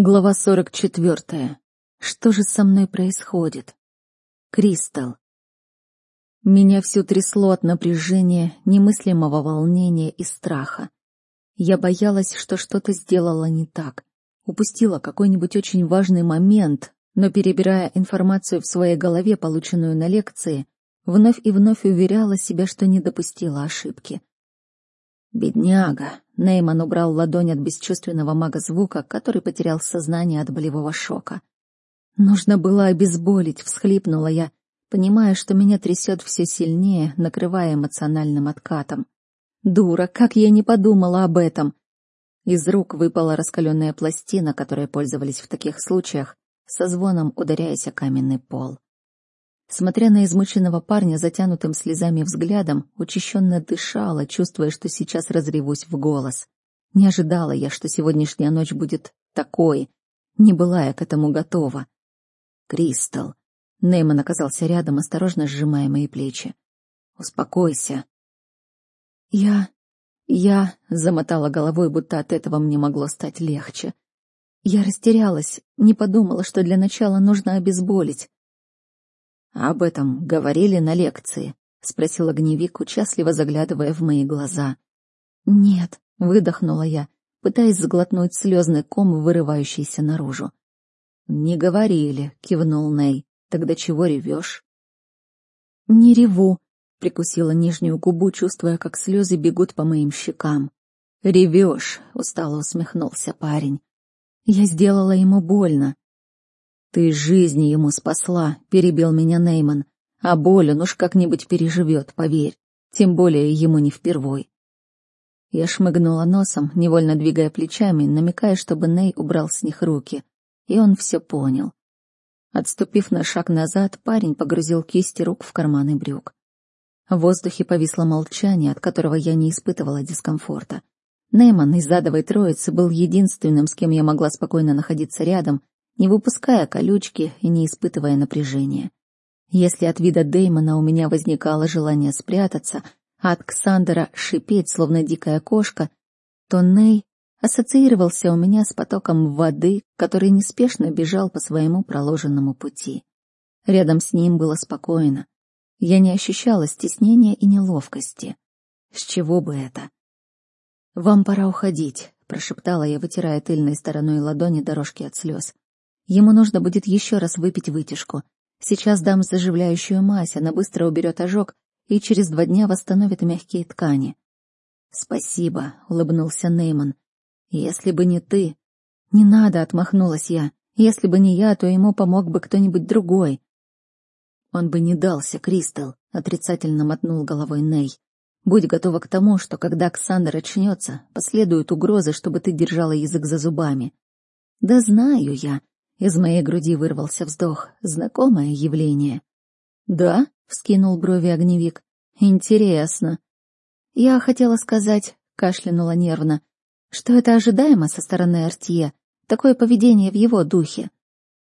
Глава 44. Что же со мной происходит? Кристал. Меня все трясло от напряжения, немыслимого волнения и страха. Я боялась, что что-то сделала не так. Упустила какой-нибудь очень важный момент, но, перебирая информацию в своей голове, полученную на лекции, вновь и вновь уверяла себя, что не допустила ошибки. «Бедняга!» — Нейман убрал ладонь от бесчувственного мага звука, который потерял сознание от болевого шока. «Нужно было обезболить», — всхлипнула я, понимая, что меня трясет все сильнее, накрывая эмоциональным откатом. «Дура, как я не подумала об этом!» Из рук выпала раскаленная пластина, которой пользовались в таких случаях, со звоном ударяясь о каменный пол. Смотря на измученного парня затянутым слезами взглядом, учащенно дышала, чувствуя, что сейчас разревусь в голос. Не ожидала я, что сегодняшняя ночь будет такой. Не была я к этому готова. Кристал. Нейман оказался рядом, осторожно сжимая мои плечи. «Успокойся». «Я... я...» — замотала головой, будто от этого мне могло стать легче. Я растерялась, не подумала, что для начала нужно обезболить. «Об этом говорили на лекции?» — спросил огневик, участливо заглядывая в мои глаза. «Нет», — выдохнула я, пытаясь заглотнуть слезный ком, вырывающийся наружу. «Не говорили», — кивнул Ней. «Тогда чего ревешь?» «Не реву», — прикусила нижнюю губу, чувствуя, как слезы бегут по моим щекам. «Ревешь», — устало усмехнулся парень. «Я сделала ему больно. «Ты жизни ему спасла», — перебил меня Нейман. «А боль он уж как-нибудь переживет, поверь. Тем более ему не впервой». Я шмыгнула носом, невольно двигая плечами, намекая, чтобы Ней убрал с них руки. И он все понял. Отступив на шаг назад, парень погрузил кисти рук в карманы брюк. В воздухе повисло молчание, от которого я не испытывала дискомфорта. Нейман из задовой троицы был единственным, с кем я могла спокойно находиться рядом не выпуская колючки и не испытывая напряжения. Если от вида Дэймона у меня возникало желание спрятаться, а от Ксандера шипеть, словно дикая кошка, то Ней ассоциировался у меня с потоком воды, который неспешно бежал по своему проложенному пути. Рядом с ним было спокойно. Я не ощущала стеснения и неловкости. С чего бы это? «Вам пора уходить», — прошептала я, вытирая тыльной стороной ладони дорожки от слез. Ему нужно будет еще раз выпить вытяжку. Сейчас дам заживляющую мазь, она быстро уберет ожог и через два дня восстановит мягкие ткани. «Спасибо», — улыбнулся Нейман. «Если бы не ты...» «Не надо», — отмахнулась я. «Если бы не я, то ему помог бы кто-нибудь другой». «Он бы не дался, Кристал», — отрицательно мотнул головой Ней. «Будь готова к тому, что когда Ксандр очнется, последуют угрозы, чтобы ты держала язык за зубами». «Да знаю я», из моей груди вырвался вздох. Знакомое явление. «Да?» — вскинул брови огневик. «Интересно». «Я хотела сказать...» — кашлянула нервно. «Что это ожидаемо со стороны Артье? Такое поведение в его духе».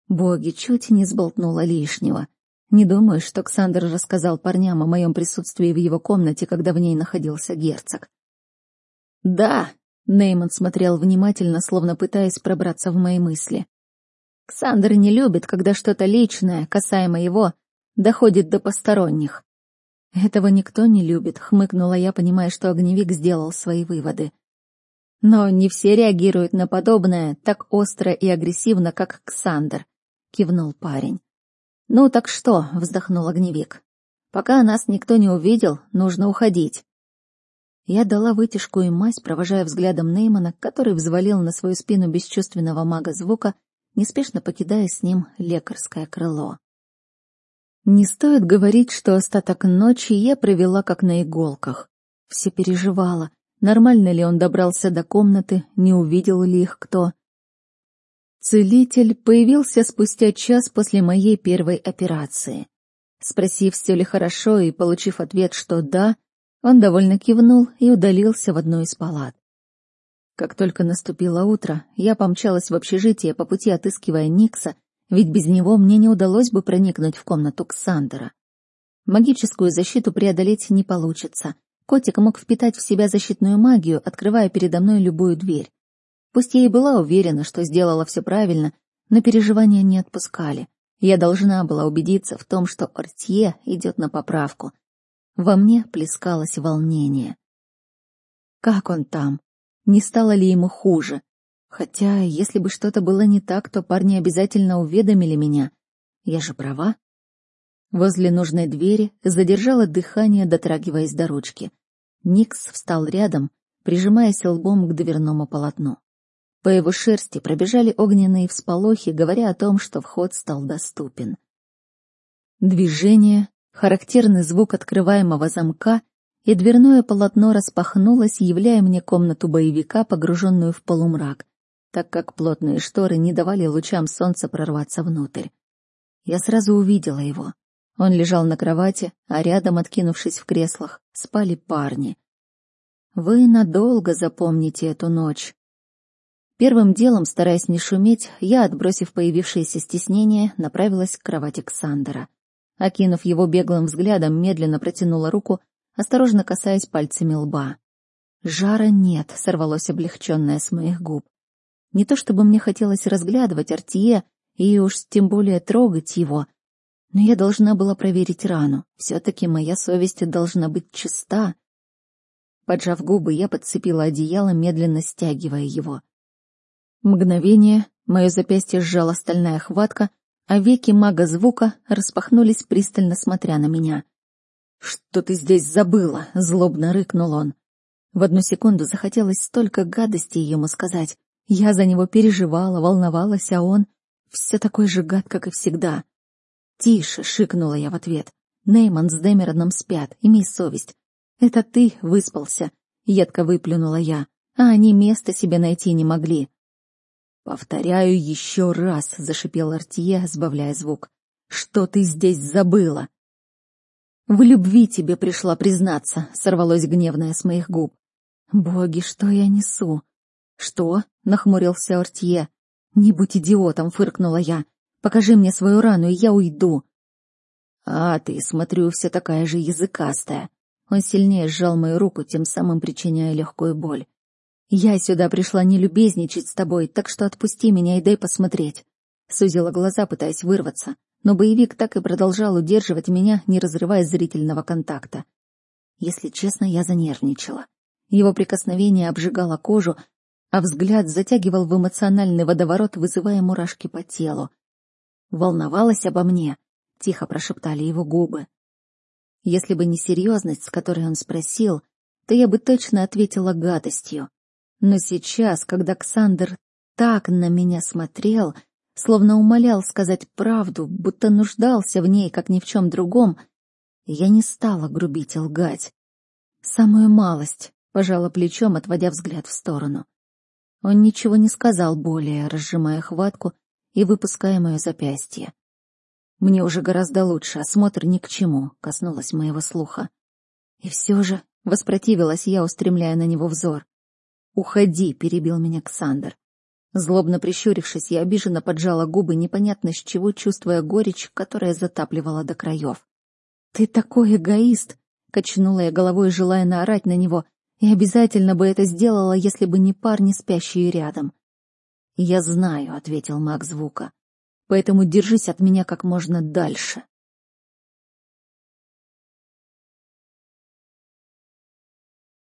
Боги чуть не сболтнула лишнего. Не думаю, что Ксандр рассказал парням о моем присутствии в его комнате, когда в ней находился герцог. «Да», — Нейман смотрел внимательно, словно пытаясь пробраться в мои мысли. Ксандр не любит, когда что-то личное, касаемо его, доходит до посторонних. Этого никто не любит, хмыкнула я, понимая, что огневик сделал свои выводы. Но не все реагируют на подобное так остро и агрессивно, как Ксандр, кивнул парень. Ну так что, вздохнул огневик. Пока нас никто не увидел, нужно уходить. Я дала вытяжку и мазь, провожая взглядом Неймана, который взвалил на свою спину бесчувственного мага звука неспешно покидая с ним лекарское крыло. Не стоит говорить, что остаток ночи я провела как на иголках. Все переживала, нормально ли он добрался до комнаты, не увидел ли их кто. Целитель появился спустя час после моей первой операции. Спросив, все ли хорошо, и получив ответ, что да, он довольно кивнул и удалился в одну из палат. Как только наступило утро, я помчалась в общежитие по пути отыскивая Никса, ведь без него мне не удалось бы проникнуть в комнату Ксандера. Магическую защиту преодолеть не получится. Котик мог впитать в себя защитную магию, открывая передо мной любую дверь. Пусть я и была уверена, что сделала все правильно, но переживания не отпускали. Я должна была убедиться в том, что Ортье идет на поправку. Во мне плескалось волнение. Как он там? Не стало ли ему хуже? Хотя, если бы что-то было не так, то парни обязательно уведомили меня. Я же права. Возле нужной двери задержала дыхание, дотрагиваясь до ручки. Никс встал рядом, прижимаясь лбом к дверному полотну. По его шерсти пробежали огненные всполохи, говоря о том, что вход стал доступен. Движение, характерный звук открываемого замка, и дверное полотно распахнулось, являя мне комнату боевика, погруженную в полумрак, так как плотные шторы не давали лучам солнца прорваться внутрь. Я сразу увидела его. Он лежал на кровати, а рядом, откинувшись в креслах, спали парни. Вы надолго запомните эту ночь, Первым делом, стараясь не шуметь, я, отбросив появившееся стеснение, направилась к кровати Ксандера. Окинув его беглым взглядом, медленно протянула руку, осторожно касаясь пальцами лба. «Жара нет», — сорвалось облегченное с моих губ. Не то чтобы мне хотелось разглядывать Артье и уж тем более трогать его, но я должна была проверить рану. Все-таки моя совесть должна быть чиста. Поджав губы, я подцепила одеяло, медленно стягивая его. Мгновение, мое запястье сжала стальная хватка, а веки мага звука распахнулись, пристально смотря на меня. «Что ты здесь забыла?» — злобно рыкнул он. В одну секунду захотелось столько гадостей ему сказать. Я за него переживала, волновалась, а он все такой же гад, как и всегда. «Тише!» — шикнула я в ответ. «Нейман с Дэмероном спят, имей совесть. Это ты выспался!» — едко выплюнула я. «А они места себе найти не могли. «Повторяю еще раз», — зашипел Артье, сбавляя звук. «Что ты здесь забыла?» «В любви тебе пришла признаться», — сорвалось гневное с моих губ. «Боги, что я несу?» «Что?» — нахмурился Артье. «Не будь идиотом», — фыркнула я. «Покажи мне свою рану, и я уйду». «А ты, смотрю, вся такая же языкастая». Он сильнее сжал мою руку, тем самым причиняя легкую боль. «Я сюда пришла не любезничать с тобой, так что отпусти меня и дай посмотреть». Сузила глаза, пытаясь вырваться, но боевик так и продолжал удерживать меня, не разрывая зрительного контакта. Если честно, я занервничала. Его прикосновение обжигало кожу, а взгляд затягивал в эмоциональный водоворот, вызывая мурашки по телу. «Волновалась обо мне», — тихо прошептали его губы. Если бы не серьезность, с которой он спросил, то я бы точно ответила гадостью. Но сейчас, когда Ксандр так на меня смотрел, словно умолял сказать правду, будто нуждался в ней, как ни в чем другом, я не стала грубить и лгать. Самую малость, пожала плечом, отводя взгляд в сторону. Он ничего не сказал более, разжимая хватку и выпуская мое запястье. Мне уже гораздо лучше, осмотр ни к чему, коснулась моего слуха. И все же воспротивилась я, устремляя на него взор. «Уходи!» — перебил меня Ксандр. Злобно прищурившись, я обиженно поджала губы, непонятно с чего, чувствуя горечь, которая затапливала до краев. «Ты такой эгоист!» — качнула я головой, желая наорать на него, и обязательно бы это сделала, если бы не парни, спящие рядом. «Я знаю», — ответил маг звука, — «поэтому держись от меня как можно дальше».